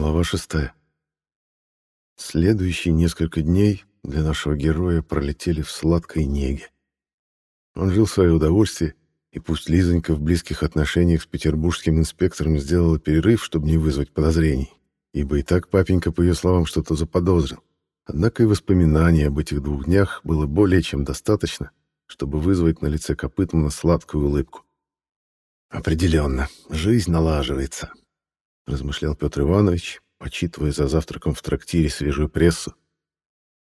Глава шестая. Следующие несколько дней для нашего героя пролетели в сладкой неге. Он жил в свое удовольствие, и пусть Лизонька в близких отношениях с петербургским инспектором сделала перерыв, чтобы не вызвать подозрений, ибо и так папенька, по ее словам, что-то заподозрил. Однако и воспоминаний об этих двух днях было более чем достаточно, чтобы вызвать на лице Копытмана сладкую улыбку. «Определенно, жизнь налаживается», размышлял Петр Иванович, почитывая за завтраком в трактире свежую прессу.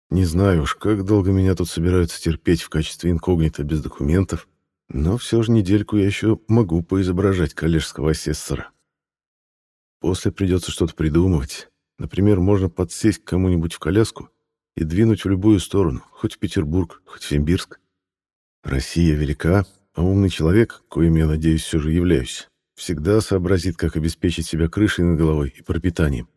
Не знаю уж, как долго меня тут собираются терпеть в качестве инкогнито без документов, но все же недельку я еще могу поизображать коллежского асессора. После придется что-то придумывать. Например, можно подсесть к кому-нибудь в коляску и двинуть в любую сторону, хоть в Петербург, хоть в Симбирск. Россия велика, а умный человек, коим я, надеюсь, все же являюсь, всегда сообразит, как обеспечить себя крышей над головой и пропитанием.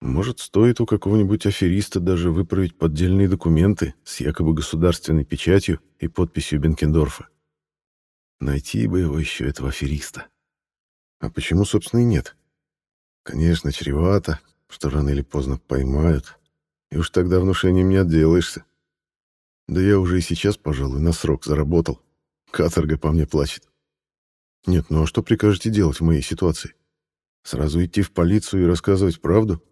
Может, стоит у какого-нибудь афериста даже выправить поддельные документы с якобы государственной печатью и подписью Бенкендорфа. Найти бы его еще, этого афериста. А почему, собственно, и нет? Конечно, чревато, что рано или поздно поймают, и уж тогда внушением не отделаешься. Да я уже и сейчас, пожалуй, на срок заработал. Каторга по мне плачет. Нет, ну а что прикажете делать в моей ситуации? Сразу идти в полицию и рассказывать правду?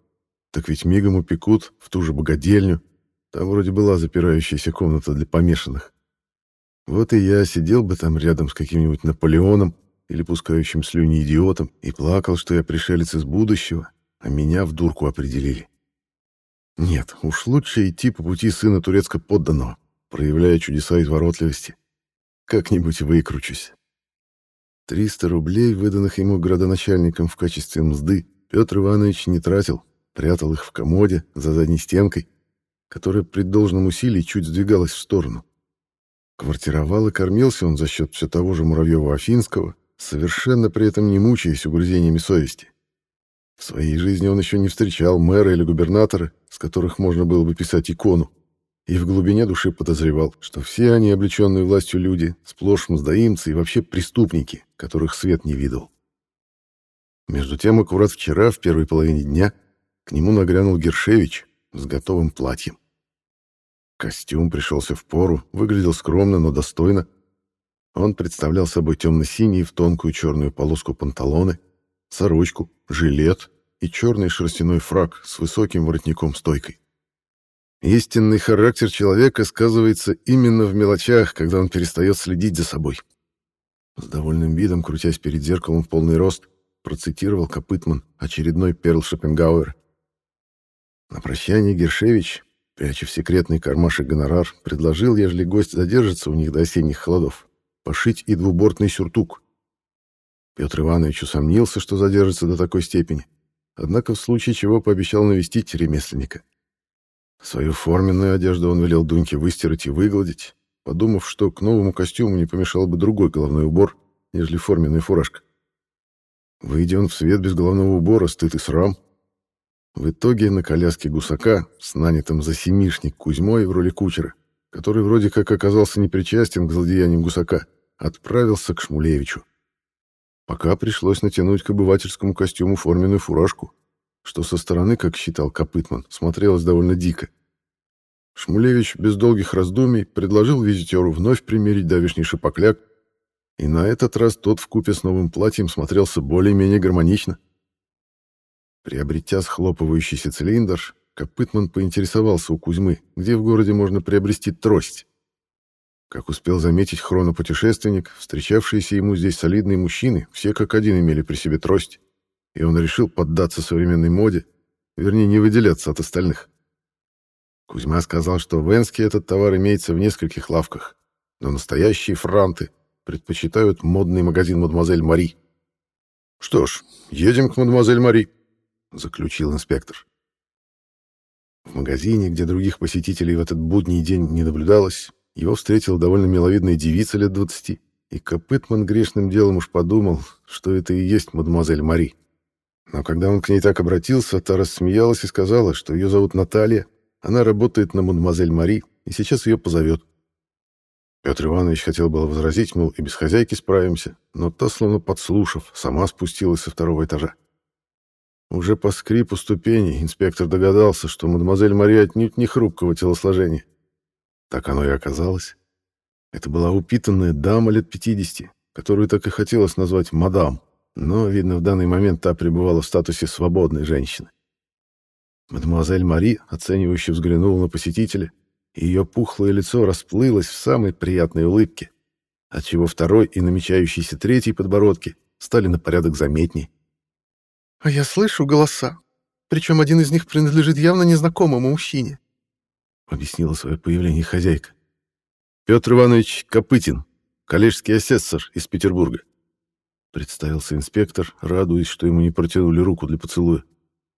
Так ведь мигом упекут в ту же богадельню. Там вроде была запирающаяся комната для помешанных. Вот и я сидел бы там рядом с каким-нибудь Наполеоном или пускающим слюни идиотом и плакал, что я пришелец из будущего, а меня в дурку определили. Нет, уж лучше идти по пути сына турецко-подданного, проявляя чудеса изворотливости. Как-нибудь выкручусь. Триста рублей, выданных ему градоначальником в качестве мзды, Петр Иванович не тратил, прятал их в комоде за задней стенкой, которая при должном усилии чуть сдвигалась в сторону. Квартировал и кормился он за счет все того же Муравьева-Афинского, совершенно при этом не мучаясь угрызениями совести. В своей жизни он еще не встречал мэра или губернатора, с которых можно было бы писать икону и в глубине души подозревал, что все они, облеченные властью люди, сплошь мздоимцы и вообще преступники, которых свет не видел. Между тем, аккурат вчера, в первой половине дня, к нему нагрянул Гершевич с готовым платьем. Костюм пришелся в пору, выглядел скромно, но достойно. Он представлял собой темно-синие в тонкую черную полоску панталоны, сорочку, жилет и черный шерстяной фраг с высоким воротником-стойкой. Истинный характер человека сказывается именно в мелочах, когда он перестает следить за собой. С довольным видом, крутясь перед зеркалом в полный рост, процитировал Копытман очередной перл Шопенгауэр. На прощание Гершевич, пряча в секретный кармашек гонорар, предложил, ежели гость задержится у них до осенних холодов, пошить и двубортный сюртук. Петр Иванович усомнился, что задержится до такой степени, однако в случае чего пообещал навестить ремесленника. Свою форменную одежду он велел Дуньке выстирать и выгладить, подумав, что к новому костюму не помешал бы другой головной убор, нежели форменная фуражка. Выйдя он в свет без головного убора, стыд и срам. В итоге на коляске гусака с нанятым за семишник Кузьмой в роли кучера, который вроде как оказался непричастен к злодеяниям гусака, отправился к Шмулевичу. Пока пришлось натянуть к обывательскому костюму форменную фуражку, что со стороны, как считал Копытман, смотрелось довольно дико. Шмулевич без долгих раздумий предложил визитеру вновь примерить давишний шапокляк, и на этот раз тот вкупе с новым платьем смотрелся более-менее гармонично. Приобретя схлопывающийся цилиндр, Копытман поинтересовался у Кузьмы, где в городе можно приобрести трость. Как успел заметить хронопутешественник, встречавшиеся ему здесь солидные мужчины все как один имели при себе трость и он решил поддаться современной моде, вернее, не выделяться от остальных. Кузьма сказал, что в Энске этот товар имеется в нескольких лавках, но настоящие франты предпочитают модный магазин «Мадемуазель Мари». «Что ж, едем к мадемуазель Мари», — заключил инспектор. В магазине, где других посетителей в этот будний день не наблюдалось, его встретила довольно миловидная девица лет двадцати, и Копытман грешным делом уж подумал, что это и есть мадемуазель Мари. Но когда он к ней так обратился, та рассмеялась и сказала, что ее зовут Наталья, она работает на мадемуазель Мари, и сейчас ее позовет. Петр Иванович хотел было возразить, мол, и без хозяйки справимся, но та, словно подслушав, сама спустилась со второго этажа. Уже по скрипу ступеней инспектор догадался, что мадемуазель Мария отнюдь не хрупкого телосложения. Так оно и оказалось. Это была упитанная дама лет 50, которую так и хотелось назвать мадам, но, видно, в данный момент та пребывала в статусе свободной женщины. Мадемуазель Мари оценивающе взглянула на посетителя, и ее пухлое лицо расплылось в самой приятной улыбке, отчего второй и намечающийся третий подбородки стали на порядок заметней. «А я слышу голоса, причем один из них принадлежит явно незнакомому мужчине», — объяснила свое появление хозяйка. «Петр Иванович Копытин, коллежский асессор из Петербурга», — представился инспектор, радуясь, что ему не протянули руку для поцелуя.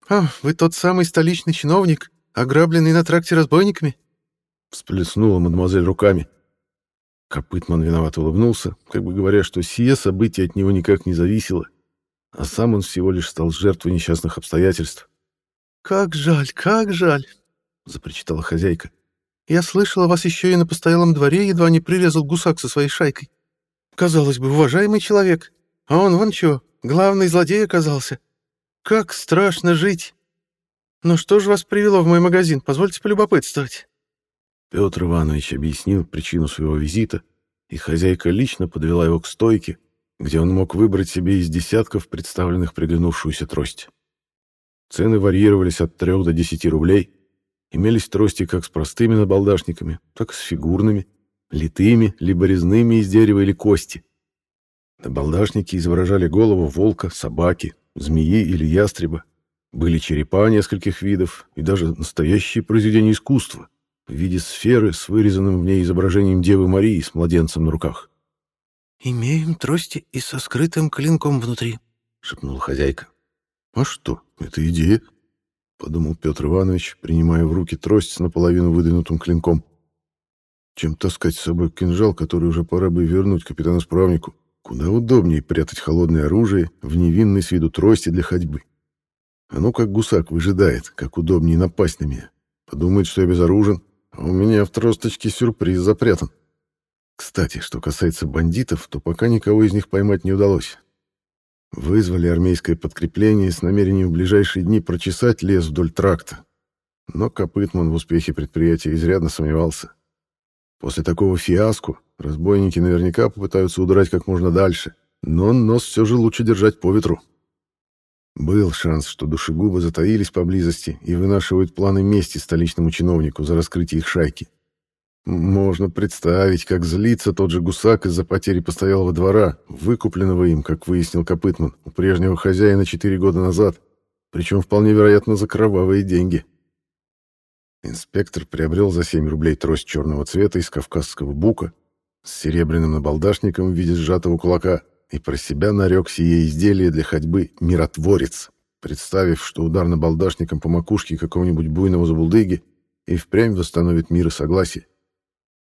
«А, вы тот самый столичный чиновник, ограбленный на тракте разбойниками?» — всплеснула мадемуазель руками. Копытман виновато улыбнулся, как бы говоря, что сие событие от него никак не зависело, а сам он всего лишь стал жертвой несчастных обстоятельств. «Как жаль, как жаль!» — запричитала хозяйка. «Я слышала, вас еще и на постоялом дворе едва не прирезал гусак со своей шайкой. Казалось бы, уважаемый человек, а он вон чё, главный злодей оказался. Как страшно жить! Но что же вас привело в мой магазин? Позвольте полюбопытствовать». Петр Иванович объяснил причину своего визита, и хозяйка лично подвела его к стойке, где он мог выбрать себе из десятков представленных приглянувшуюся трость. Цены варьировались от 3 до 10 рублей. Имелись трости как с простыми набалдашниками, так и с фигурными, литыми, либо резными из дерева или кости. Набалдашники изображали голову волка, собаки, змеи или ястреба. Были черепа нескольких видов и даже настоящие произведения искусства в виде сферы с вырезанным в ней изображением Девы Марии с младенцем на руках. «Имеем трости и со скрытым клинком внутри», — шепнула хозяйка. «А что, это идея?» — подумал Петр Иванович, принимая в руки трость с наполовину выдвинутым клинком. «Чем таскать с собой кинжал, который уже пора бы вернуть капитану-справнику?» Куда удобнее прятать холодное оружие в невинной с виду трости для ходьбы. Оно как гусак выжидает, как удобнее напасть на меня. Подумает, что я безоружен, а у меня в тросточке сюрприз запрятан. Кстати, что касается бандитов, то пока никого из них поймать не удалось. Вызвали армейское подкрепление с намерением в ближайшие дни прочесать лес вдоль тракта. Но Копытман в успехе предприятия изрядно сомневался. После такого фиаско разбойники наверняка попытаются удрать как можно дальше, но нос все же лучше держать по ветру. Был шанс, что душегубы затаились поблизости и вынашивают планы мести столичному чиновнику за раскрытие их шайки. Можно представить, как злится тот же гусак из-за потери постоялого двора, выкупленного им, как выяснил Копытман, у прежнего хозяина четыре года назад, причем вполне вероятно за кровавые деньги. Инспектор приобрел за 7 рублей трость черного цвета из кавказского бука с серебряным набалдашником в виде сжатого кулака и про себя нарек сие изделие для ходьбы «миротворец», представив, что удар набалдашником по макушке какого-нибудь буйного забулдыги и впрямь восстановит мир и согласие.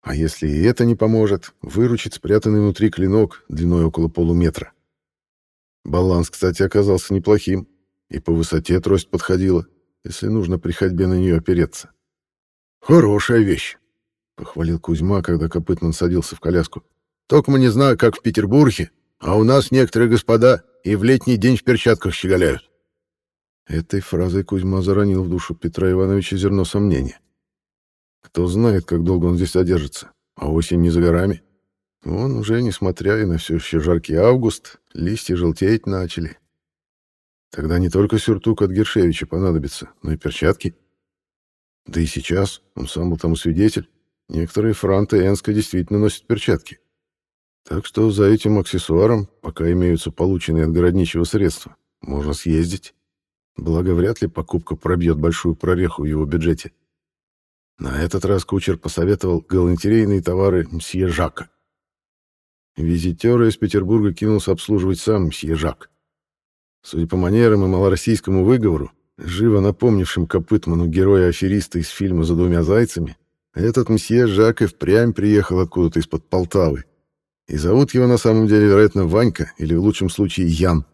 А если и это не поможет, выручит спрятанный внутри клинок длиной около полуметра. Баланс, кстати, оказался неплохим, и по высоте трость подходила, если нужно при ходьбе на нее опереться. «Хорошая вещь», — похвалил Кузьма, когда Копытман садился в коляску. «Только мы не знаю, как в Петербурге, а у нас некоторые господа и в летний день в перчатках щеголяют». Этой фразой Кузьма заронил в душу Петра Ивановича зерно сомнения. Кто знает, как долго он здесь одержится, а осень не за горами. Он уже, несмотря и на все еще жаркий август, листья желтеть начали. Тогда не только сюртук от Гершевича понадобится, но и перчатки. Да и сейчас, он сам был тому свидетель, некоторые франты Энска действительно носят перчатки. Так что за этим аксессуаром, пока имеются полученные от городничего средства, можно съездить. Благо, вряд ли покупка пробьет большую прореху в его бюджете. На этот раз кучер посоветовал галантерейные товары мсье Жака. Визитера из Петербурга кинулся обслуживать сам мсье Жак. Судя по манерам и малороссийскому выговору, живо напомнившим Копытману героя-афериста из фильма «За двумя зайцами», этот мсье Жак и впрямь приехал откуда-то из-под Полтавы. И зовут его на самом деле, вероятно, Ванька, или в лучшем случае Ян.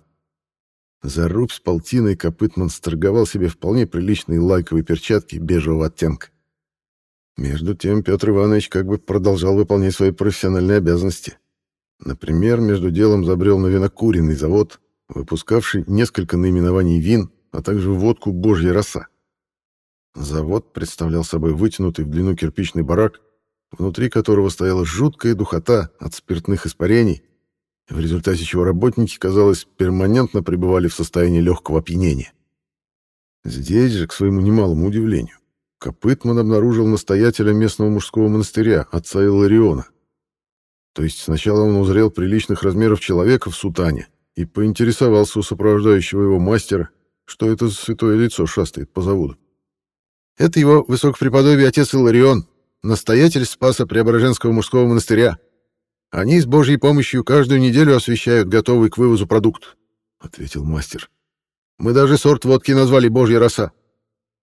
За рубь с полтиной Копытман сторговал себе вполне приличные лайковые перчатки бежевого оттенка. Между тем Петр Иванович как бы продолжал выполнять свои профессиональные обязанности. Например, между делом забрел на винокуренный завод, выпускавший несколько наименований вин а также водку «Божья роса». Завод представлял собой вытянутый в длину кирпичный барак, внутри которого стояла жуткая духота от спиртных испарений, в результате чего работники, казалось, перманентно пребывали в состоянии легкого опьянения. Здесь же, к своему немалому удивлению, Копытман обнаружил настоятеля местного мужского монастыря, отца Илариона. То есть сначала он узрел приличных размеров человека в сутане и поинтересовался у сопровождающего его мастера, что это святое лицо шастает по заводу. «Это его высокопреподобие отец Иларион, настоятель Спаса Преображенского мужского монастыря. Они с Божьей помощью каждую неделю освещают готовый к вывозу продукт», — ответил мастер. «Мы даже сорт водки назвали «Божья роса».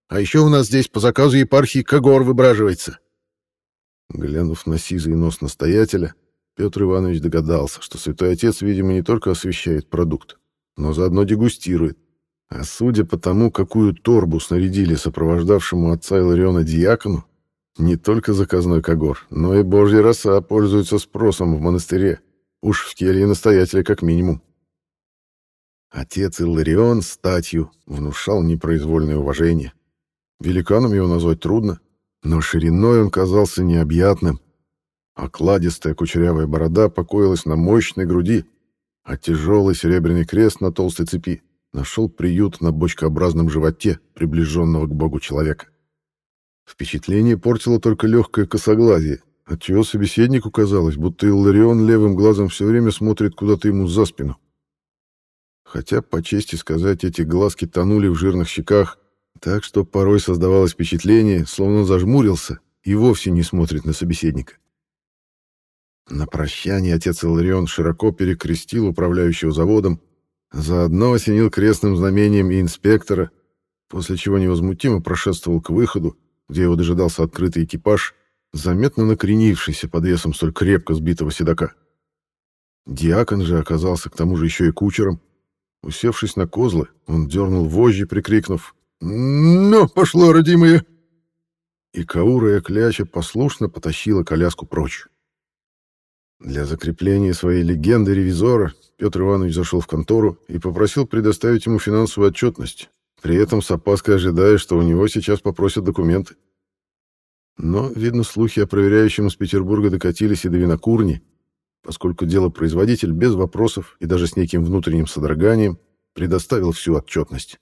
А еще у нас здесь по заказу епархии Кагор выбраживается». Глянув на сизый нос настоятеля, Петр Иванович догадался, что святой отец, видимо, не только освещает продукт, но заодно дегустирует. А судя по тому, какую торбу снарядили сопровождавшему отца Илариона диакону, не только заказной когор, но и божья роса пользуются спросом в монастыре, уж в келье настоятеля как минимум. Отец Илларион статью внушал непроизвольное уважение. Великаном его назвать трудно, но шириной он казался необъятным. Окладистая кучерявая борода покоилась на мощной груди, а тяжелый серебряный крест на толстой цепи нашел приют на бочкообразном животе приближенного к Богу человека. Впечатление портило только легкое косоглазие, отчего собеседнику казалось, будто Илларион левым глазом все время смотрит куда-то ему за спину. Хотя, по чести сказать, эти глазки тонули в жирных щеках, так что порой создавалось впечатление, словно он зажмурился и вовсе не смотрит на собеседника. На прощание отец Илларион широко перекрестил управляющего заводом, заодно осенил крестным знамением и инспектора, после чего невозмутимо прошествовал к выходу, где его дожидался открытый экипаж, заметно накренившийся под весом столь крепко сбитого седока. Диакон же оказался к тому же еще и кучером. Усевшись на козлы, он дернул вожжи, прикрикнув «Ну, пошло, родимые!» И Каура и Кляча послушно потащила коляску прочь. Для закрепления своей легенды ревизора Петр Иванович зашел в контору и попросил предоставить ему финансовую отчетность, при этом с опаской ожидая, что у него сейчас попросят документы. Но, видно, слухи о проверяющем из Петербурга докатились и до винокурни, поскольку делопроизводитель без вопросов и даже с неким внутренним содроганием предоставил всю отчетность.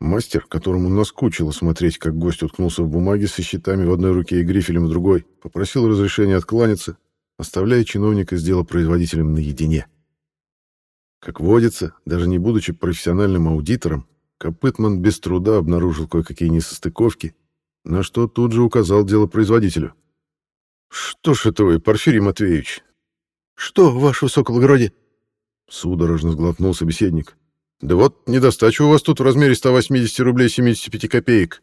Мастер, которому наскучило смотреть, как гость уткнулся в бумаге со счетами в одной руке и грифелем в другой, попросил разрешения откланяться, оставляя чиновника с делопроизводителем наедине. Как водится, даже не будучи профессиональным аудитором, Копытман без труда обнаружил кое-какие несостыковки, на что тут же указал делопроизводителю. «Что ж это вы, Порфирий Матвеевич?» «Что, ваше высокоблагородие?» Судорожно сглотнул собеседник. «Да вот, недостача у вас тут в размере 180 рублей 75 копеек».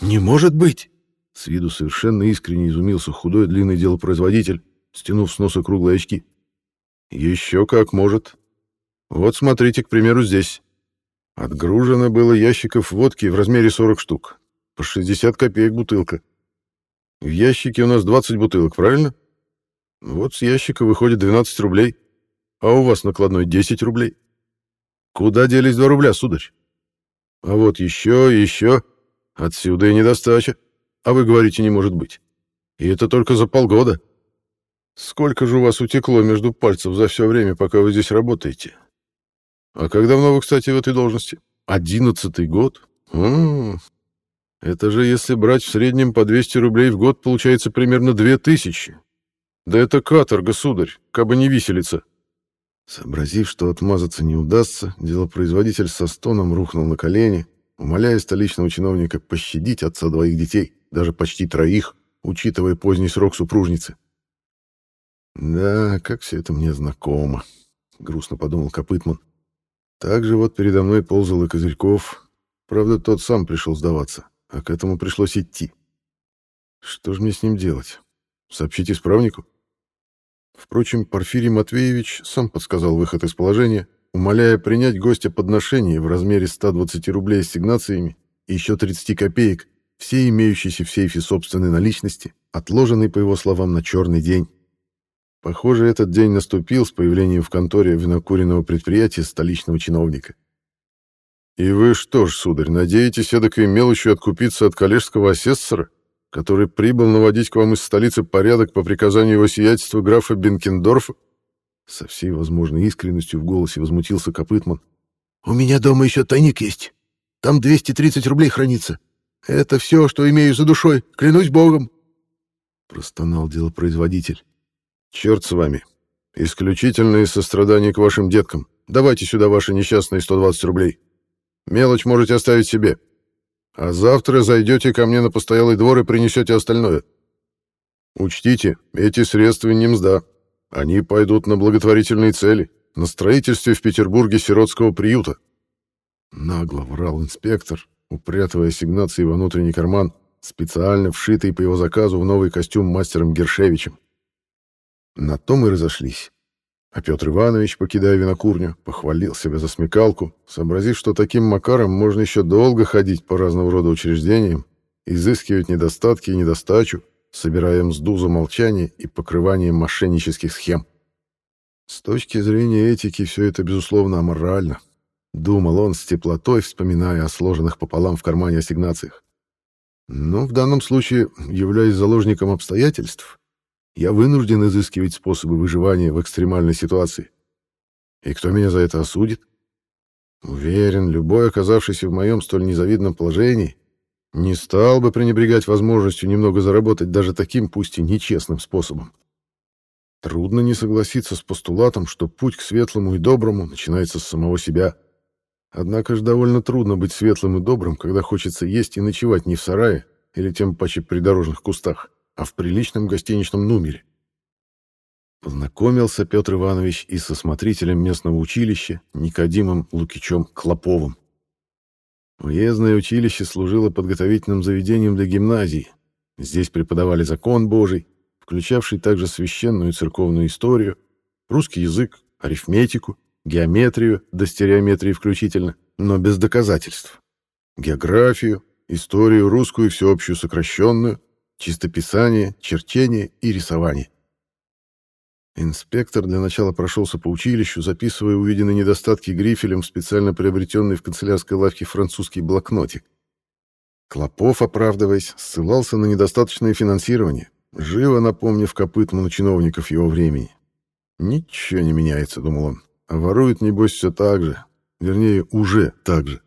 «Не может быть!» С виду совершенно искренне изумился худой длинный делопроизводитель, стянув с носа круглые очки. «Еще как может. Вот смотрите, к примеру, здесь». Отгружено было ящиков водки в размере 40 штук. По 60 копеек бутылка. В ящике у нас 20 бутылок, правильно? Вот с ящика выходит 12 рублей. А у вас накладной 10 рублей. Куда делись 2 рубля, сударь? А вот еще, еще. Отсюда и недостача. А вы говорите, не может быть. И это только за полгода. Сколько же у вас утекло между пальцев за все время, пока вы здесь работаете? А как давно вы, кстати, в этой должности? Одиннадцатый год? М -м -м. Это же если брать в среднем по 200 рублей в год, получается примерно 2000. Да это каторга, сударь, кабы не виселица. Сообразив, что отмазаться не удастся, делопроизводитель со стоном рухнул на колени, умоляя столичного чиновника пощадить отца двоих детей, даже почти троих, учитывая поздний срок супружницы. «Да, как все это мне знакомо», — грустно подумал Копытман. Также вот передо мной ползал и Козырьков. Правда, тот сам пришел сдаваться, а к этому пришлось идти. Что же мне с ним делать? Сообщить исправнику? Впрочем, Порфирий Матвеевич сам подсказал выход из положения, умоляя принять гостя подношение в размере 120 рублей ассигнациями и еще 30 копеек, все имеющиеся в сейфе собственной наличности, отложенные, по его словам, на черный день. Похоже, этот день наступил с появлением в конторе винокуренного предприятия столичного чиновника. И вы что ж, сударь, надеетесь эдакой мелочью откупиться от коллежского асессора, который прибыл наводить к вам из столицы порядок по приказанию его сиятельства графа Бенкендорфа? Со всей возможной искренностью в голосе возмутился Копытман. «У меня дома еще тайник есть. Там 230 рублей хранится. Это все, что имею за душой, клянусь богом!» Простонал делопроизводитель. «Черт с вами. Исключительное сострадание к вашим деткам. Давайте сюда ваши несчастные 120 рублей. Мелочь можете оставить себе. А завтра зайдете ко мне на постоялый двор и принесете остальное. Учтите, эти средства не мзда. Они пойдут на благотворительные цели, на строительстве в Петербурге сиротского приюта. Нагло врал инспектор, упрятывая ассигнации во внутренний карман, специально вшитый по его заказу в новый костюм мастером Гершевичем. На том и разошлись. А Петр Иванович, покидая винокурню, похвалил себя за смекалку, сообразив, что таким макаром можно еще долго ходить по разного рода учреждениям, изыскивать недостатки и недостачу, собирая мзду за молчание и покрыванием мошеннических схем. С точки зрения этики все это, безусловно, аморально, думал он с теплотой, вспоминая о сложенных пополам в кармане ассигнациях. Но в данном случае, являясь заложником обстоятельств, я вынужден изыскивать способы выживания в экстремальной ситуации. И кто меня за это осудит? Уверен, любой, оказавшийся в моем столь незавидном положении, не стал бы пренебрегать возможностью немного заработать даже таким, пусть и нечестным способом. Трудно не согласиться с постулатом, что путь к светлому и доброму начинается с самого себя. Однако же довольно трудно быть светлым и добрым, когда хочется есть и ночевать не в сарае или тем паче придорожных кустах а в приличном гостиничном номере. Познакомился Петр Иванович и со смотрителем местного училища Никодимом Лукичем Клоповым. Уездное училище служило подготовительным заведением для гимназии. Здесь преподавали закон Божий, включавший также священную церковную историю, русский язык, арифметику, геометрию, до стереометрии включительно, но без доказательств, географию, историю русскую всеобщую сокращенную, чистописание, черчение и рисование. Инспектор для начала прошелся по училищу, записывая увиденные недостатки грифелем в специально приобретенный в канцелярской лавке французский блокнотик. Клопов, оправдываясь, ссылался на недостаточное финансирование, живо напомнив копытману чиновников его времени. «Ничего не меняется», — думал он, — «а воруют, небось, все так же, вернее, уже так же».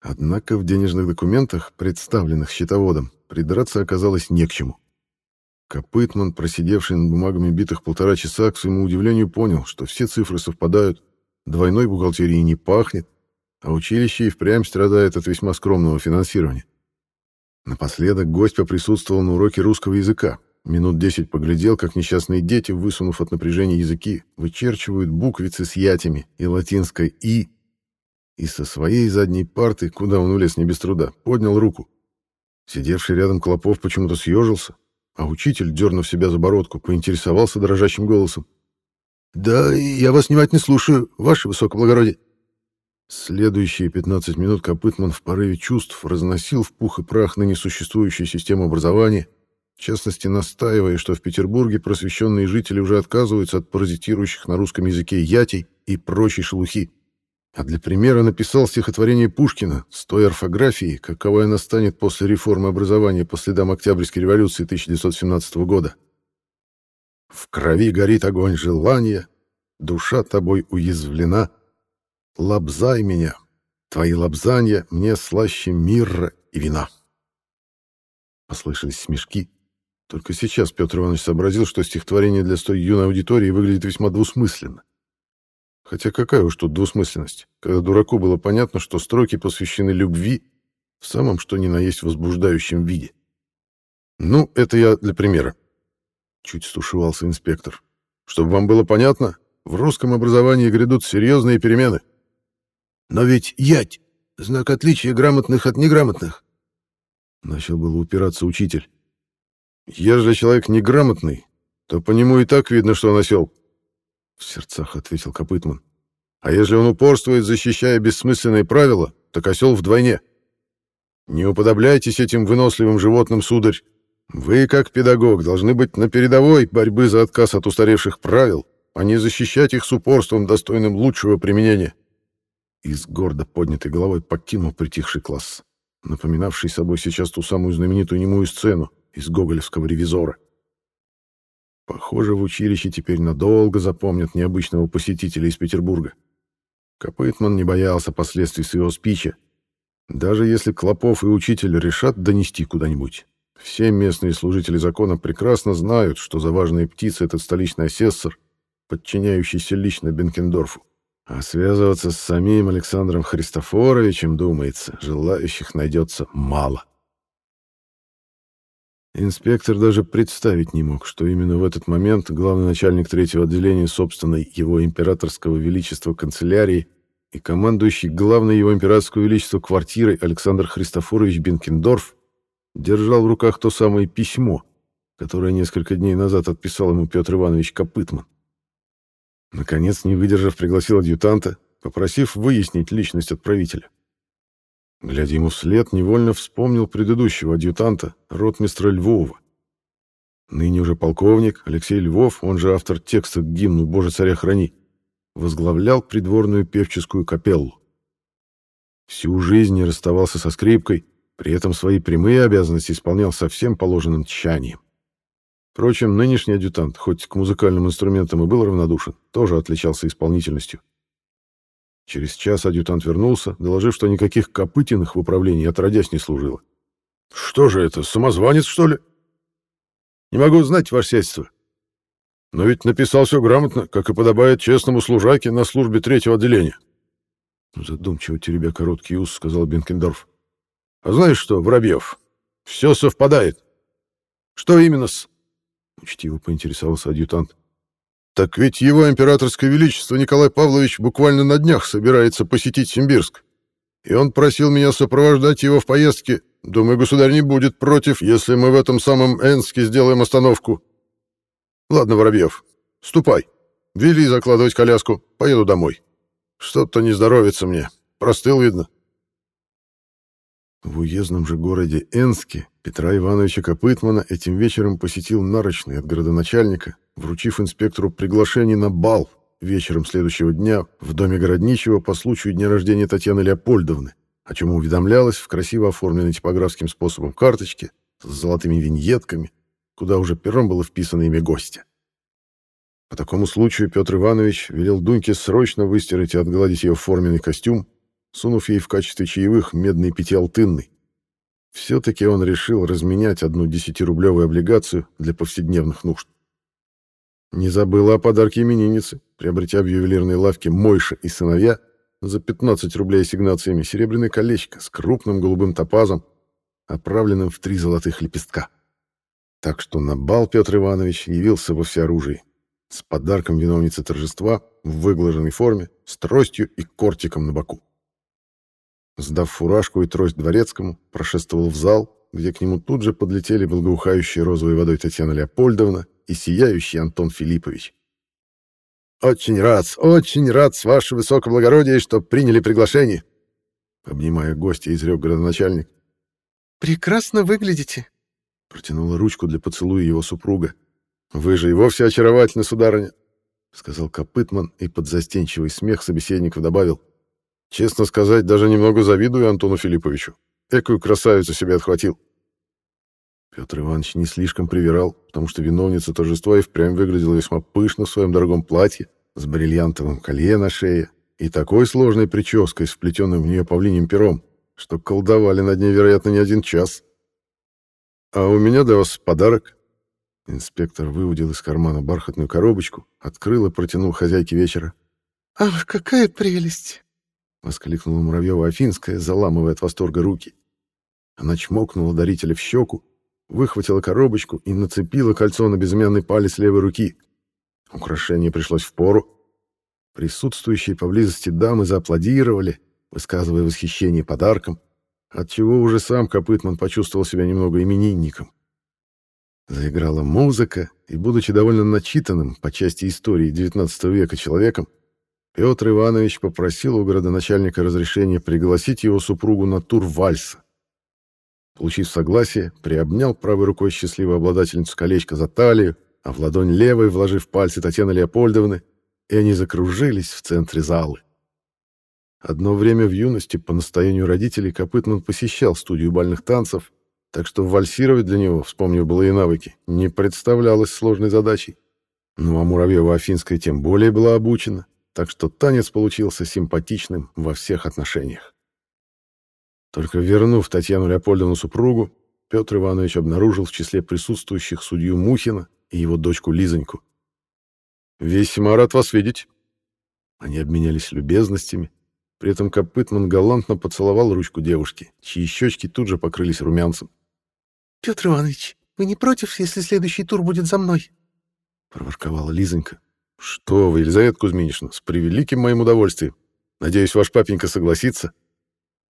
Однако в денежных документах, представленных счетоводом, придраться оказалось не к чему. Копытман, просидевший над бумагами битых полтора часа, к своему удивлению понял, что все цифры совпадают, двойной бухгалтерии не пахнет, а училище и впрямь страдает от весьма скромного финансирования. Напоследок гость поприсутствовал на уроке русского языка. Минут десять поглядел, как несчастные дети, высунув от напряжения языки, вычерчивают буквицы с ятями и латинской «и», и со своей задней парты, куда он улез не без труда, поднял руку. Сидевший рядом Клопов почему-то съежился, а учитель, дернув себя за бородку, поинтересовался дрожащим голосом. «Да, я вас внимательно слушаю, ваше высокоблагородие». Следующие 15 минут Копытман в порыве чувств разносил в пух и прах на несуществующую систему образования, в частности, настаивая, что в Петербурге просвещенные жители уже отказываются от паразитирующих на русском языке ятей и прочей шелухи а для примера написал стихотворение Пушкина с той орфографией, каковой она станет после реформы образования по следам Октябрьской революции 1917 года. «В крови горит огонь желания, душа тобой уязвлена. Лобзай меня, твои лобзанья мне слаще мира и вина». Послышались смешки. Только сейчас Петр Иванович сообразил, что стихотворение для столь юной аудитории выглядит весьма двусмысленно. Хотя какая уж тут двусмысленность, когда дураку было понятно, что строки посвящены любви в самом что ни на есть возбуждающем виде. «Ну, это я для примера», — чуть стушевался инспектор. «Чтобы вам было понятно, в русском образовании грядут серьезные перемены». «Но ведь ять — знак отличия грамотных от неграмотных», — начал было упираться учитель. «Ежели человек неграмотный, то по нему и так видно, что он осел», в сердцах ответил Копытман. А если он упорствует, защищая бессмысленные правила, так осел вдвойне. Не уподобляйтесь этим выносливым животным, сударь. Вы, как педагог, должны быть на передовой борьбы за отказ от устаревших правил, а не защищать их с упорством, достойным лучшего применения. и с гордо поднятой головой покинул притихший класс, напоминавший собой сейчас ту самую знаменитую немую сцену из гоголевского «Ревизора». Похоже, в училище теперь надолго запомнят необычного посетителя из Петербурга. Копытман не боялся последствий своего спича. Даже если Клопов и учитель решат донести куда-нибудь, все местные служители закона прекрасно знают, что за важные птицы этот столичный асессор, подчиняющийся лично Бенкендорфу. А связываться с самим Александром Христофоровичем, думается, желающих найдется мало. Инспектор даже представить не мог, что именно в этот момент главный начальник третьего отделения собственной его императорского величества канцелярии и командующий главной его императорского величества квартирой Александр Христофорович Бенкендорф держал в руках то самое письмо, которое несколько дней назад отписал ему Петр Иванович Копытман. Наконец, не выдержав, пригласил адъютанта, попросив выяснить личность отправителя. Глядя ему вслед, невольно вспомнил предыдущего адъютанта, ротмистра Львова. Ныне уже полковник Алексей Львов, он же автор текста к гимну «Боже, царя храни», возглавлял придворную певческую капеллу. Всю жизнь не расставался со скрипкой, при этом свои прямые обязанности исполнял со всем положенным тщанием. Впрочем, нынешний адъютант, хоть к музыкальным инструментам и был равнодушен, тоже отличался исполнительностью. Через час адъютант вернулся, доложив, что никаких Копытиных в управлении отродясь не служило. «Что же это, самозванец, что ли?» «Не могу знать, ваше сельство. Но ведь написал все грамотно, как и подобает честному служаке на службе третьего отделения». Задумчиво теребя короткий ус, сказал Бенкендорф. «А знаешь что, Воробьев, все совпадает». «Что именно-с?» — учтиво поинтересовался адъютант. Так ведь его императорское величество Николай Павлович буквально на днях собирается посетить Симбирск. И он просил меня сопровождать его в поездке. Думаю, государь не будет против, если мы в этом самом Энске сделаем остановку. Ладно, Воробьев, ступай. Вели закладывать коляску. Поеду домой. Что-то не здоровится мне. Простыл, видно. В уездном же городе Энске Петра Ивановича Копытмана этим вечером посетил нарочный от городоначальника, вручив инспектору приглашение на бал вечером следующего дня в доме городничего по случаю дня рождения Татьяны Леопольдовны, о чем уведомлялось в красиво оформленной типографским способом карточке с золотыми виньетками, куда уже пером было вписано имя гостя. По такому случаю Петр Иванович велел Дуньке срочно выстирать и отгладить ее форменный костюм, сунув ей в качестве чаевых медный пятиалтынный. Все-таки он решил разменять одну десятирублевую облигацию для повседневных нужд. Не забыла о подарке именинницы, приобретя в ювелирной лавке Мойша и сыновья за 15 рублей ассигнациями серебряное колечко с крупным голубым топазом, оправленным в три золотых лепестка. Так что на бал Петр Иванович явился во всеоружии, с подарком виновницы торжества в выглаженной форме, с тростью и кортиком на боку. Сдав фуражку и трость дворецкому, прошествовал в зал, где к нему тут же подлетели благоухающие розовой водой Татьяна Леопольдовна и сияющий Антон Филиппович. «Очень рад, очень рад, с ваше высокоблагородие, что приняли приглашение», обнимая гостя, изрек городоначальник. «Прекрасно выглядите», — протянула ручку для поцелуя его супруга. «Вы же и вовсе очаровательны, сударыня», — сказал Копытман и под застенчивый смех собеседников добавил. Честно сказать, даже немного завидую Антону Филипповичу. Экую красавицу себе отхватил. Петр Иванович не слишком привирал, потому что виновница торжества и впрямь выглядела весьма пышно в своем дорогом платье, с бриллиантовым колье на шее и такой сложной прической с вплетенным в нее павлиним пером, что колдовали над ней, вероятно, не один час. «А у меня для вас подарок». Инспектор выудил из кармана бархатную коробочку, открыл и протянул хозяйке вечера. «Ах, какая прелесть!» — воскликнула Муравьева-Афинская, заламывая от восторга руки. Она чмокнула дарителя в щеку, выхватила коробочку и нацепила кольцо на безымянный палец левой руки. Украшение пришлось в пору. Присутствующие поблизости дамы зааплодировали, высказывая восхищение подарком, отчего уже сам Копытман почувствовал себя немного именинником. Заиграла музыка, и, будучи довольно начитанным по части истории XIX века человеком, Петр Иванович попросил у городоначальника разрешения пригласить его супругу на тур вальса. Получив согласие, приобнял правой рукой счастливую обладательницу колечка за талию, а в ладонь левой вложив пальцы Татьяны Леопольдовны, и они закружились в центре залы. Одно время в юности по настоянию родителей Копытман посещал студию бальных танцев, так что вальсировать для него, вспомнив былые навыки, не представлялось сложной задачей. Ну а Муравьева-Афинская тем более была обучена, так что танец получился симпатичным во всех отношениях. Только вернув Татьяну Леопольдовну супругу, Петр Иванович обнаружил в числе присутствующих судью Мухина и его дочку Лизоньку. «Весьма рад вас видеть». Они обменялись любезностями, при этом Копытман галантно поцеловал ручку девушки, чьи щечки тут же покрылись румянцем. «Петр Иванович, вы не против, если следующий тур будет за мной?» — проворковала Лизонька. «Что вы, Елизавета Кузьминична, с превеликим моим удовольствием. Надеюсь, ваш папенька согласится?»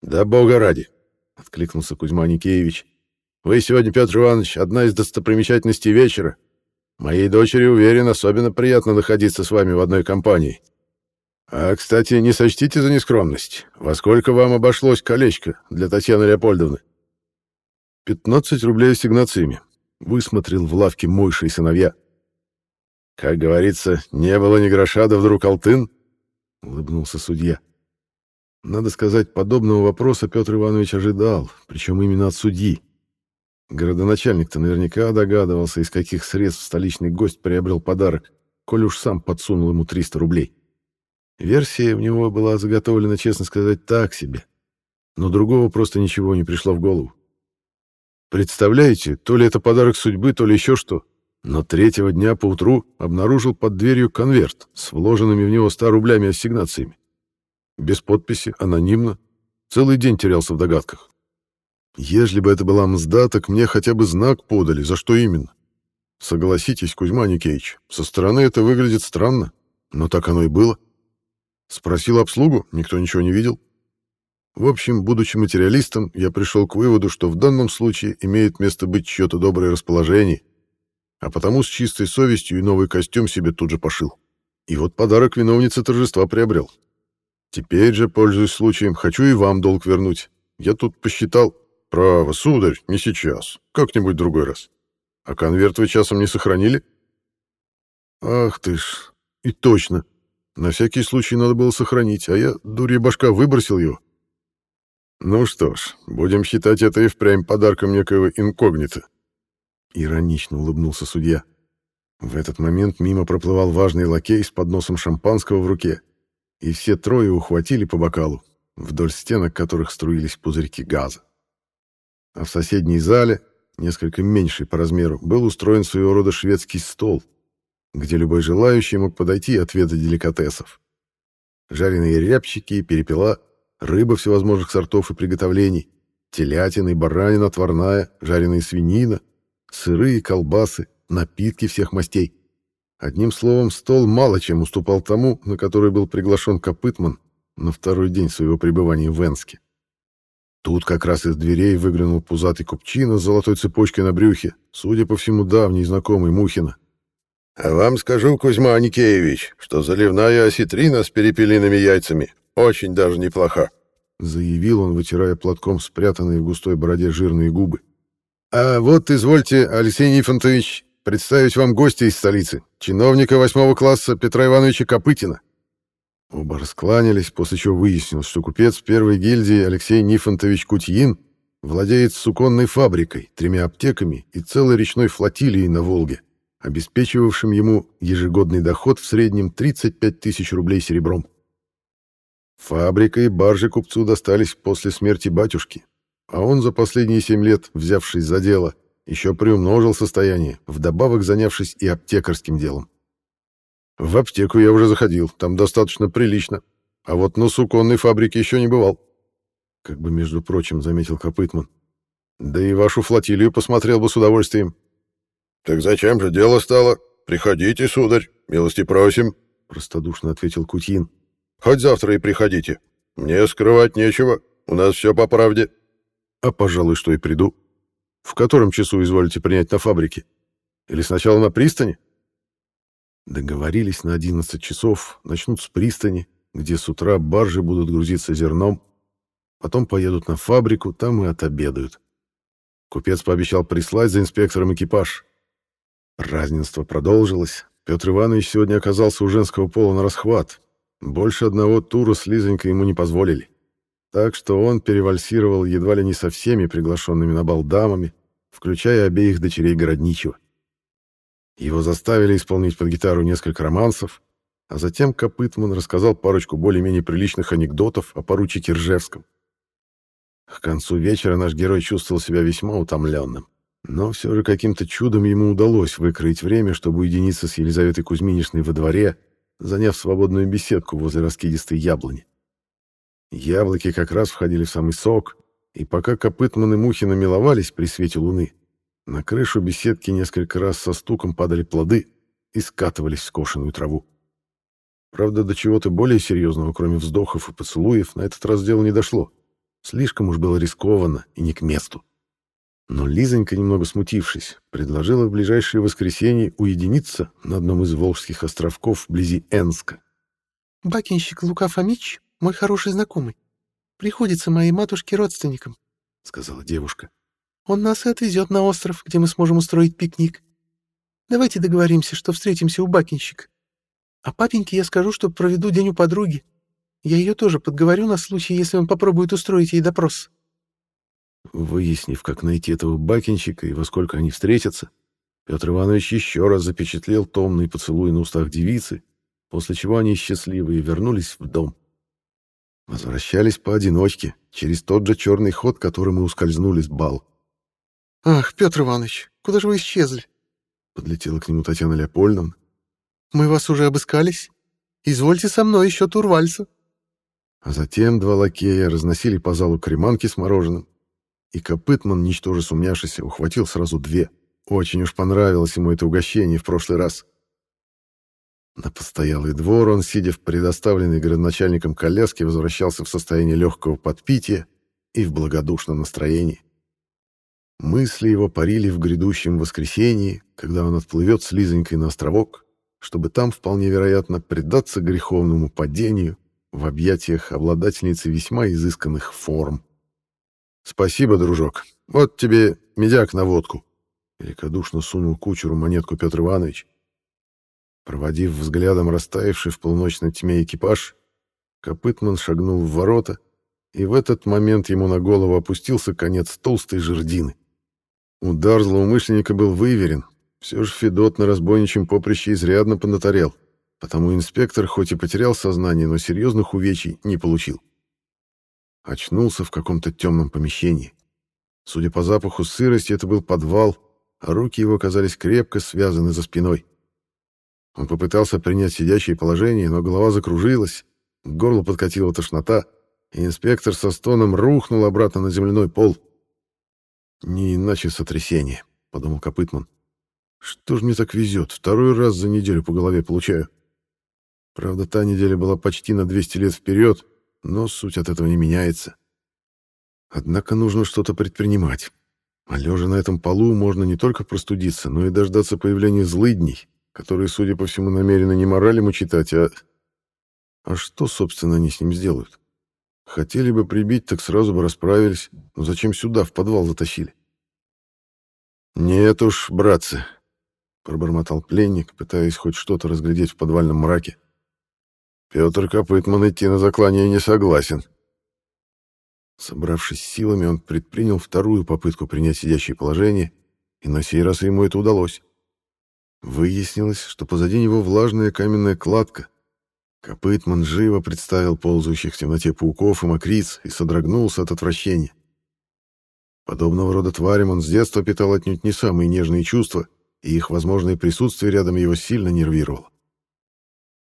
«Да бога ради!» — откликнулся Кузьма Никеевич. «Вы сегодня, Петр Иванович, одна из достопримечательностей вечера. Моей дочери, уверен, особенно приятно находиться с вами в одной компании. А, кстати, не сочтите за нескромность. Во сколько вам обошлось колечко для Татьяны Леопольдовны?» «Пятнадцать рублей ассигнациями», — высмотрел в лавке Мойша и сыновья. «Как говорится, не было ни гроша, да вдруг алтын?» — улыбнулся судья. Надо сказать, подобного вопроса Петр Иванович ожидал, причем именно от судьи. Городоначальник-то наверняка догадывался, из каких средств столичный гость приобрел подарок, коль уж сам подсунул ему 300 рублей. Версия у него была заготовлена, честно сказать, так себе. Но другого просто ничего не пришло в голову. Представляете, то ли это подарок судьбы, то ли еще что. Но третьего дня поутру обнаружил под дверью конверт с вложенными в него 100 рублями ассигнациями. Без подписи, анонимно. Целый день терялся в догадках. Ежели бы это была мзда, так мне хотя бы знак подали, за что именно. Согласитесь, Кузьма Никеич, со стороны это выглядит странно, но так оно и было. Спросил обслугу, никто ничего не видел. В общем, будучи материалистом, я пришел к выводу, что в данном случае имеет место быть чье-то доброе расположение, а потому с чистой совестью и новый костюм себе тут же пошил. И вот подарок виновницы торжества приобрел. Теперь же, пользуясь случаем, хочу и вам долг вернуть. Я тут посчитал... Право, сударь, не сейчас. Как-нибудь другой раз. А конверт вы часом не сохранили? Ах ты ж. И точно. На всякий случай надо было сохранить, а я, дурья башка, выбросил его. Ну что ж, будем считать это и впрямь подарком некоего инкогнита. Иронично улыбнулся судья. В этот момент мимо проплывал важный лакей с подносом шампанского в руке и все трое ухватили по бокалу, вдоль стенок которых струились пузырьки газа. А в соседней зале, несколько меньший по размеру, был устроен своего рода шведский стол, где любой желающий мог подойти и отведать деликатесов. Жареные рябчики, перепела, рыба всевозможных сортов и приготовлений, телятина и баранина отварная, жареная свинина, сырые колбасы, напитки всех мастей. Одним словом, стол мало чем уступал тому, на который был приглашен Копытман на второй день своего пребывания в Энске. Тут как раз из дверей выглянул пузатый купчина с золотой цепочкой на брюхе, судя по всему, давний знакомый Мухина. «А вам скажу, Кузьма Аникеевич, что заливная осетрина с перепелиными яйцами очень даже неплоха», заявил он, вытирая платком спрятанные в густой бороде жирные губы. «А вот, извольте, Алексей Нифонтович, представить вам гостя из столицы, чиновника восьмого класса Петра Ивановича Копытина». Оба раскланялись, после чего выяснилось, что купец первой гильдии Алексей Нифонтович Кутьин владеет суконной фабрикой, тремя аптеками и целой речной флотилией на Волге, обеспечивавшим ему ежегодный доход в среднем 35 тысяч рублей серебром. Фабрика и баржи купцу достались после смерти батюшки, а он за последние семь лет, взявшись за дело, еще приумножил состояние, вдобавок занявшись и аптекарским делом. В аптеку я уже заходил, там достаточно прилично, а вот на суконной фабрике еще не бывал. Как бы, между прочим, заметил Копытман. Да и вашу флотилию посмотрел бы с удовольствием. Так зачем же дело стало? Приходите, сударь, милости просим, простодушно ответил Кутьин. Хоть завтра и приходите. Мне скрывать нечего, у нас все по правде. А, пожалуй, что и приду. В котором часу изволите принять на фабрике? Или сначала на пристани? Договорились на 11 часов, начнут с пристани, где с утра баржи будут грузиться зерном, потом поедут на фабрику, там и отобедают. Купец пообещал прислать за инспектором экипаж. Разненство продолжилось. Петр Иванович сегодня оказался у женского пола на расхват. Больше одного тура с Лизонькой ему не позволили. Так что он перевальсировал едва ли не со всеми приглашенными на бал дамами, включая обеих дочерей Городничего. Его заставили исполнить под гитару несколько романсов, а затем Копытман рассказал парочку более-менее приличных анекдотов о поручике Ржевском. К концу вечера наш герой чувствовал себя весьма утомленным, но все же каким-то чудом ему удалось выкроить время, чтобы уединиться с Елизаветой Кузьминишной во дворе, заняв свободную беседку возле раскидистой яблони. Яблоки как раз входили в самый сок, и пока Копытман и Мухина миловались при свете луны, на крышу беседки несколько раз со стуком падали плоды и скатывались в скошенную траву. Правда, до чего-то более серьезного, кроме вздохов и поцелуев, на этот раз дело не дошло. Слишком уж было рискованно и не к месту. Но Лизонька, немного смутившись, предложила в ближайшее воскресенье уединиться на одном из Волжских островков вблизи Энска. «Бакинщик Лука Фомич — мой хороший знакомый. Приходится моей матушке родственникам», — сказала девушка. «Он нас и отвезет на остров, где мы сможем устроить пикник. Давайте договоримся, что встретимся у Бакинщика. А папеньке я скажу, что проведу день у подруги. Я ее тоже подговорю на случай, если он попробует устроить ей допрос». Выяснив, как найти этого бакинщика и во сколько они встретятся, Петр Иванович еще раз запечатлел томный поцелуй на устах девицы, после чего они счастливые вернулись в дом. Возвращались поодиночке, через тот же черный ход, которым мы ускользнули с бал. «Ах, Петр Иванович, куда же вы исчезли?» Подлетела к нему Татьяна Леопольдовна. «Мы вас уже обыскались. Извольте со мной еще тур вальса». А затем два лакея разносили по залу креманки с мороженым, и Копытман, ничтоже сумняшися, ухватил сразу две. Очень уж понравилось ему это угощение в прошлый раз. На постоялый двор он, сидя в предоставленной городначальником коляске, возвращался в состояние легкого подпития и в благодушном настроении. Мысли его парили в грядущем воскресенье, когда он отплывет с Лизонькой на островок, чтобы там, вполне вероятно, предаться греховному падению в объятиях обладательницы весьма изысканных форм. «Спасибо, дружок. Вот тебе медяк на водку», — великодушно сунул кучеру монетку Петр Иванович. Проводив взглядом растаявший в полуночной тьме экипаж, Копытман шагнул в ворота, и в этот момент ему на голову опустился конец толстой жердины. Удар злоумышленника был выверен. Все же Федот на разбойничьем поприще изрядно понатарел, потому инспектор хоть и потерял сознание, но серьезных увечий не получил. Очнулся в каком-то темном помещении. Судя по запаху сырости, это был подвал, а руки его казались крепко связаны за спиной. Он попытался принять сидящее положение, но голова закружилась, к горлу подкатила тошнота, и инспектор со стоном рухнул обратно на земляной пол. «Не иначе сотрясение», — подумал Копытман. «Что ж мне так везет? Второй раз за неделю по голове получаю». Правда, та неделя была почти на 200 лет вперед, но суть от этого не меняется. Однако нужно что-то предпринимать. А лежа на этом полу можно не только простудиться, но и дождаться появления злыдней, которые, судя по всему, намерены не мораль ему читать, а... А что, собственно, они с ним сделают? Хотели бы прибить, так сразу бы расправились. Но зачем сюда, в подвал затащили? «Нет уж, братцы», — пробормотал пленник, пытаясь хоть что-то разглядеть в подвальном мраке. Петр Копытман идти на заклание не согласен. Собравшись силами, он предпринял вторую попытку принять сидящее положение, и на сей раз ему это удалось. Выяснилось, что позади него влажная каменная кладка. Копытман живо представил ползающих в темноте пауков и мокриц и содрогнулся от отвращения. Подобного рода тварям он с детства питал отнюдь не самые нежные чувства, и их возможное присутствие рядом его сильно нервировало.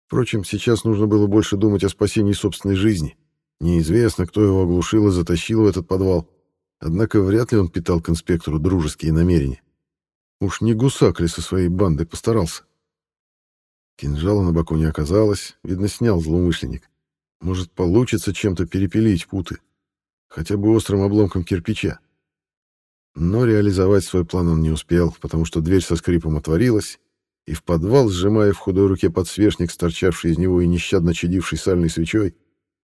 Впрочем, сейчас нужно было больше думать о спасении собственной жизни. Неизвестно, кто его оглушил и затащил в этот подвал. Однако вряд ли он питал к инспектору дружеские намерения. Уж не гусак ли со своей бандой постарался? Кинжала на боку не оказалось, видно, снял злоумышленник. Может, получится чем-то перепилить путы, хотя бы острым обломком кирпича. Но реализовать свой план он не успел, потому что дверь со скрипом отворилась, и в подвал, сжимая в худой руке подсвечник, торчавший из него и нещадно чадивший сальной свечой,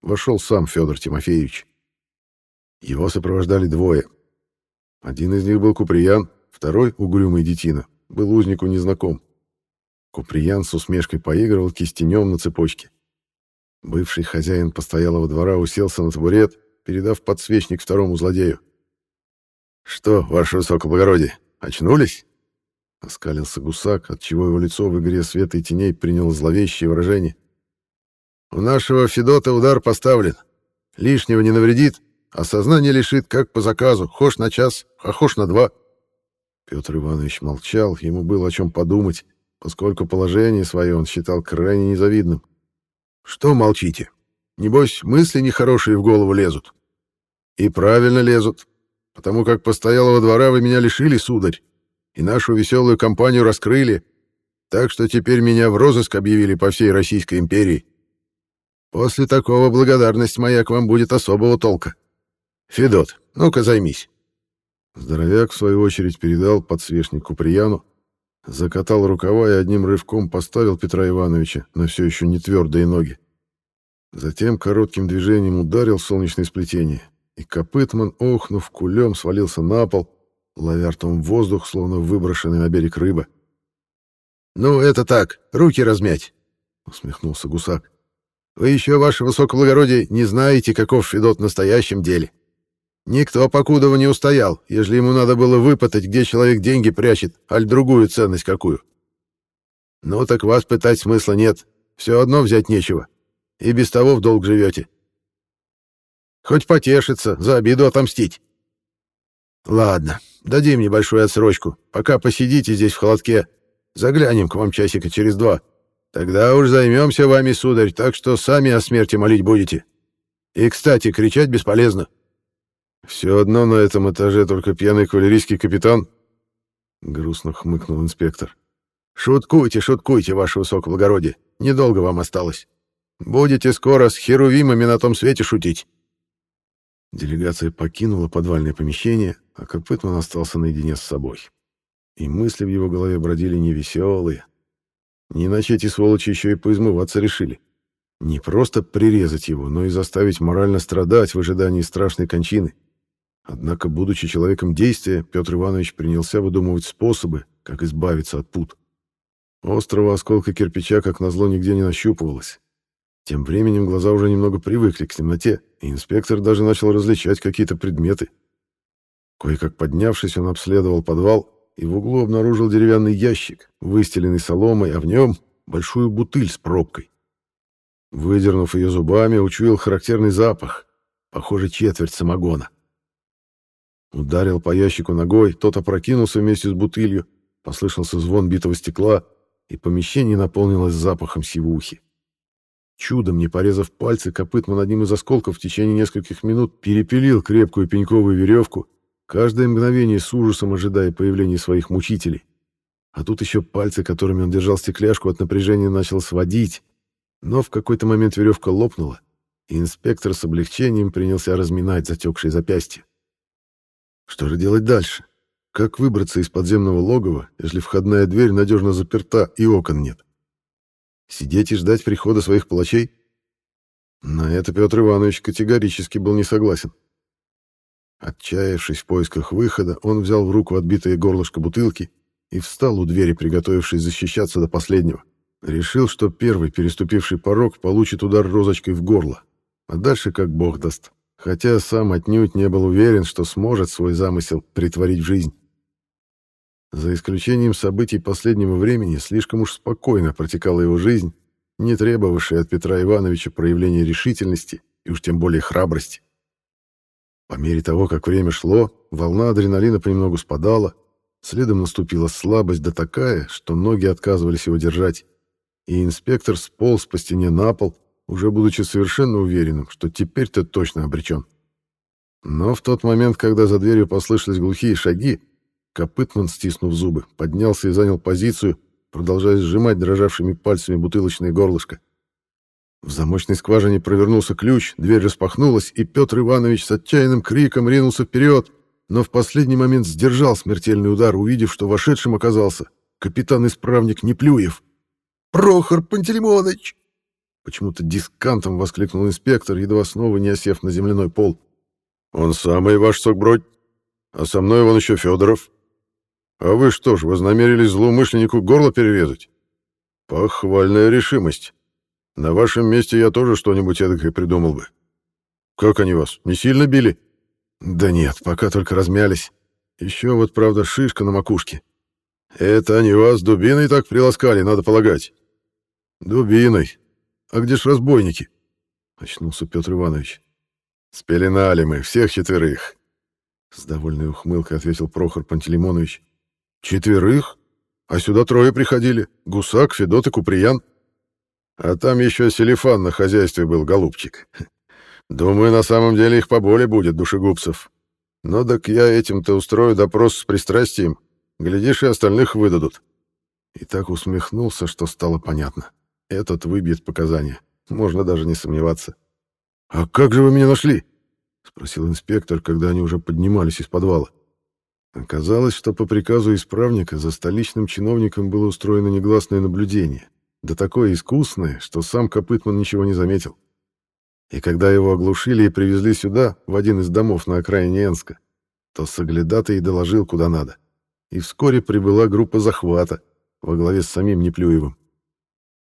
вошел сам Федор Тимофеевич. Его сопровождали двое. Один из них был Куприян, второй, угрюмый детина, был узнику незнаком. Куприян с усмешкой поигрывал кистенем на цепочке. Бывший хозяин постоялого двора уселся на табурет, передав подсвечник второму злодею. «Что, ваше высокоблагородие, очнулись?» Оскалился гусак, отчего его лицо в игре света и теней приняло зловещее выражение. «У нашего Федота удар поставлен. Лишнего не навредит, а сознание лишит, как по заказу, хошь на час, а хошь на два». Петр Иванович молчал, ему было о чем подумать, поскольку положение свое он считал крайне незавидным. «Что молчите? Небось, мысли нехорошие в голову лезут?» «И правильно лезут, потому как постоялого двора вы меня лишили, сударь, и нашу веселую компанию раскрыли, так что теперь меня в розыск объявили по всей Российской империи. После такого благодарность моя к вам будет особого толка. Федот, ну-ка займись». Здоровяк, в свою очередь, передал подсвечник Куприяну, закатал рукава и одним рывком поставил Петра Ивановича на все еще не твердые ноги. Затем коротким движением ударил в солнечное сплетение, и Копытман, охнув, кулем свалился на пол, ловя ртом воздух, словно выброшенный на берег рыба. «Ну, это так, руки размять!» — усмехнулся гусак. «Вы еще, ваше высокоблагородие, не знаете, каков Федот в настоящем деле. Никто Покудова не устоял, ежели ему надо было выпытать, где человек деньги прячет, аль другую ценность какую. Ну так вас пытать смысла нет, все одно взять нечего, и без того в долг живете. Хоть потешиться, за обиду отомстить. Ладно, дадим небольшую отсрочку. Пока посидите здесь в холодке. Заглянем к вам часика через два. Тогда уж займемся вами, сударь, так что сами о смерти молить будете. И, кстати, кричать бесполезно. Все одно на этом этаже только пьяный кавалерийский капитан. Грустно хмыкнул инспектор. Шуткуйте, шуткуйте, ваше высокоблагородие. Недолго вам осталось. Будете скоро с херувимами на том свете шутить. Делегация покинула подвальное помещение, а Копытман остался наедине с собой. И мысли в его голове бродили невеселые. Не иначе эти сволочи еще и поизмываться решили. Не просто прирезать его, но и заставить морально страдать в ожидании страшной кончины. Однако, будучи человеком действия, Петр Иванович принялся выдумывать способы, как избавиться от пут. Острого осколка кирпича, как назло, нигде не нащупывалось. Тем временем глаза уже немного привыкли к темноте, и инспектор даже начал различать какие-то предметы. Кое-как поднявшись, он обследовал подвал и в углу обнаружил деревянный ящик, выстеленный соломой, а в нем большую бутыль с пробкой. Выдернув ее зубами, учуял характерный запах, похоже, четверть самогона. Ударил по ящику ногой, тот опрокинулся вместе с бутылью, послышался звон битого стекла, и помещение наполнилось запахом сивухи. Чудом не порезав пальцы, Копытман одним из осколков в течение нескольких минут перепилил крепкую пеньковую веревку, каждое мгновение с ужасом ожидая появления своих мучителей. А тут еще пальцы, которыми он держал стекляшку, от напряжения начал сводить. Но в какой-то момент веревка лопнула, и инспектор с облегчением принялся разминать затекшие запястья. Что же делать дальше? Как выбраться из подземного логова, если входная дверь надежно заперта и окон нет? Сидеть и ждать прихода своих палачей? На это Петр Иванович категорически был не согласен. Отчаявшись в поисках выхода, он взял в руку отбитое горлышко бутылки и встал у двери, приготовившись защищаться до последнего. Решил, что первый, переступивший порог, получит удар розочкой в горло, а дальше как бог даст. Хотя сам отнюдь не был уверен, что сможет свой замысел притворить в жизнь. За исключением событий последнего времени, слишком уж спокойно протекала его жизнь, не требовавшая от Петра Ивановича проявления решительности и уж тем более храбрости. По мере того, как время шло, волна адреналина понемногу спадала, следом наступила слабость да такая, что ноги отказывались его держать, и инспектор сполз по стене на пол, уже будучи совершенно уверенным, что теперь-то точно обречен. Но в тот момент, когда за дверью послышались глухие шаги, Копытман, стиснув зубы, поднялся и занял позицию, продолжая сжимать дрожавшими пальцами бутылочное горлышко. В замочной скважине провернулся ключ, дверь распахнулась, и Петр Иванович с отчаянным криком ринулся вперед, но в последний момент сдержал смертельный удар, увидев, что вошедшим оказался капитан-исправник Неплюев. «Прохор Пантелеймоныч!» Почему-то дискантом воскликнул инспектор, едва снова не осев на земляной пол. «Он самый ваш сокбродь, а со мной вон еще Федоров», а вы что ж, вознамерились злоумышленнику горло перерезать? Похвальная решимость. На вашем месте я тоже что-нибудь эдакое придумал бы. Как они вас, не сильно били? Да нет, пока только размялись. Еще вот, правда, шишка на макушке. Это они вас дубиной так приласкали, надо полагать. Дубиной. А где ж разбойники? Очнулся Петр Иванович. Спеленали мы, всех четверых. С довольной ухмылкой ответил Прохор Пантелеймонович. Четверых? А сюда трое приходили. Гусак, Федот и Куприян. А там еще Селифан на хозяйстве был, голубчик. Думаю, на самом деле их поболе будет, душегубцев. Но так я этим-то устрою допрос с пристрастием. Глядишь, и остальных выдадут. И так усмехнулся, что стало понятно. Этот выбьет показания. Можно даже не сомневаться. «А как же вы меня нашли?» — спросил инспектор, когда они уже поднимались из подвала. Оказалось, что по приказу исправника за столичным чиновником было устроено негласное наблюдение, да такое искусное, что сам Копытман ничего не заметил. И когда его оглушили и привезли сюда, в один из домов на окраине Энска, то соглядатый доложил куда надо. И вскоре прибыла группа захвата во главе с самим Неплюевым.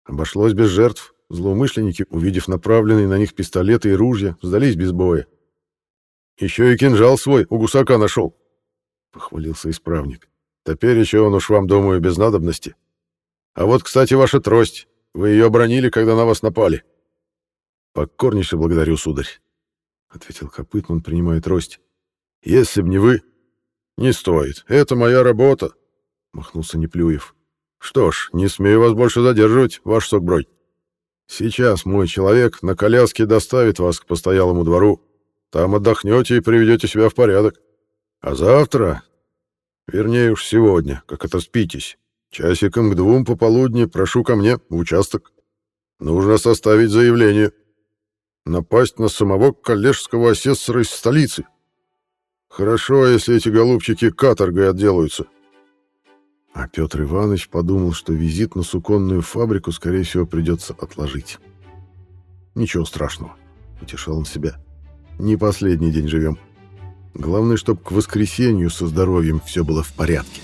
Обошлось без жертв, злоумышленники, увидев направленные на них пистолеты и ружья, сдались без боя. «Еще и кинжал свой у гусака нашел», — похвалился исправник. «Теперь еще он уж вам, думаю, без надобности. А вот, кстати, ваша трость. Вы ее обронили, когда на вас напали». «Покорнейше благодарю, сударь», — ответил Копытман, принимая трость. «Если б не вы...» «Не стоит. Это моя работа», — махнулся Неплюев. «Что ж, не смею вас больше задерживать, ваш сокбродь. Сейчас мой человек на коляске доставит вас к постоялому двору. Там отдохнете и приведете себя в порядок. А завтра, вернее уж сегодня, как это спитесь, часиком к двум пополудни прошу ко мне в участок. Нужно составить заявление. Напасть на самого коллежского асессора из столицы. Хорошо, если эти голубчики каторгой отделаются. А Петр Иванович подумал, что визит на суконную фабрику, скорее всего, придется отложить. «Ничего страшного», — утешал он себя. «Не последний день живем. Главное, чтобы к воскресенью со здоровьем все было в порядке».